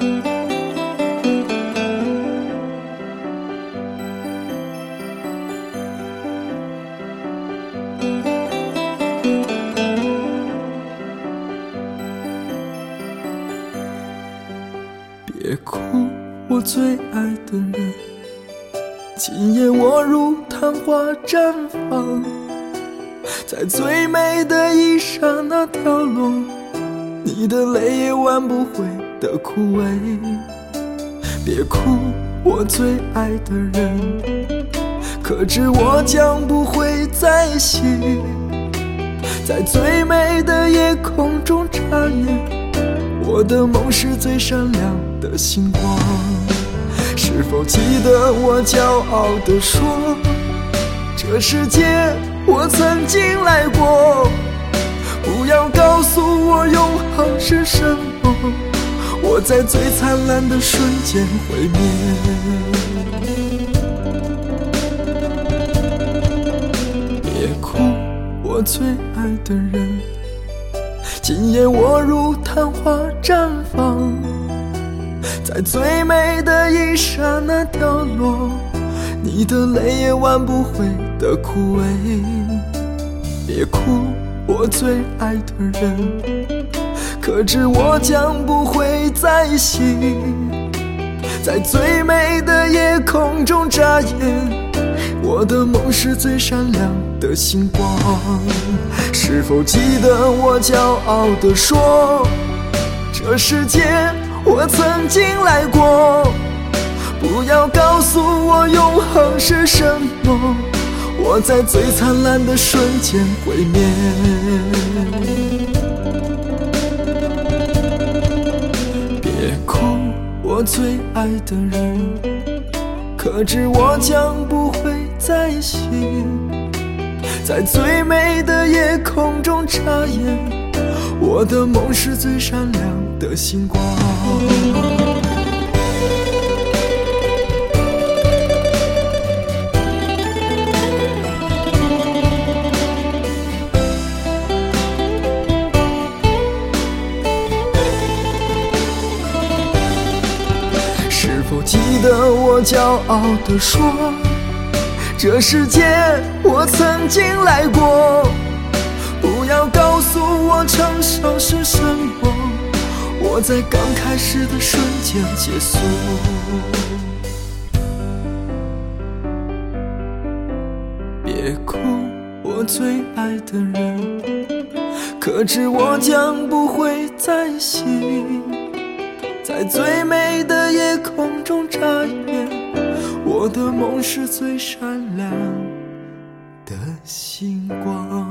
别哭我最爱的人今夜我如昙花绽放在最美的一刹那凋落你的泪也挽不回。的枯萎。别哭，我最爱的人，可知我将不会再醒，在最美的夜空中眨眼。我的梦是最闪亮的星光。是否记得我骄傲地说，这世界我曾经来过？不要告诉我永，我在最灿烂的瞬间毁灭。别哭，我最爱的人，今夜我如昙花绽放。在最美的一刹那凋落，你的泪也挽不回的枯萎。别哭，我最爱的人，可知我将不会再醒。在最美的夜空中眨眼，我的梦是最闪亮的星光。是否记得我骄傲地说，这世界？我曾经来过，不要告诉我永恒是什么，我在最灿烂的瞬间毁灭。最爱的人，可知我将不会再醒，在最美的夜空中眨眼，我的梦是最闪亮的星光。否记得我骄傲地说，这世界我曾经来过？不要告诉我成熟是什么。我在刚开始的瞬间结束。别哭，我最爱的人，可知我将不会再醒。在最美，我的梦是最闪亮的星光。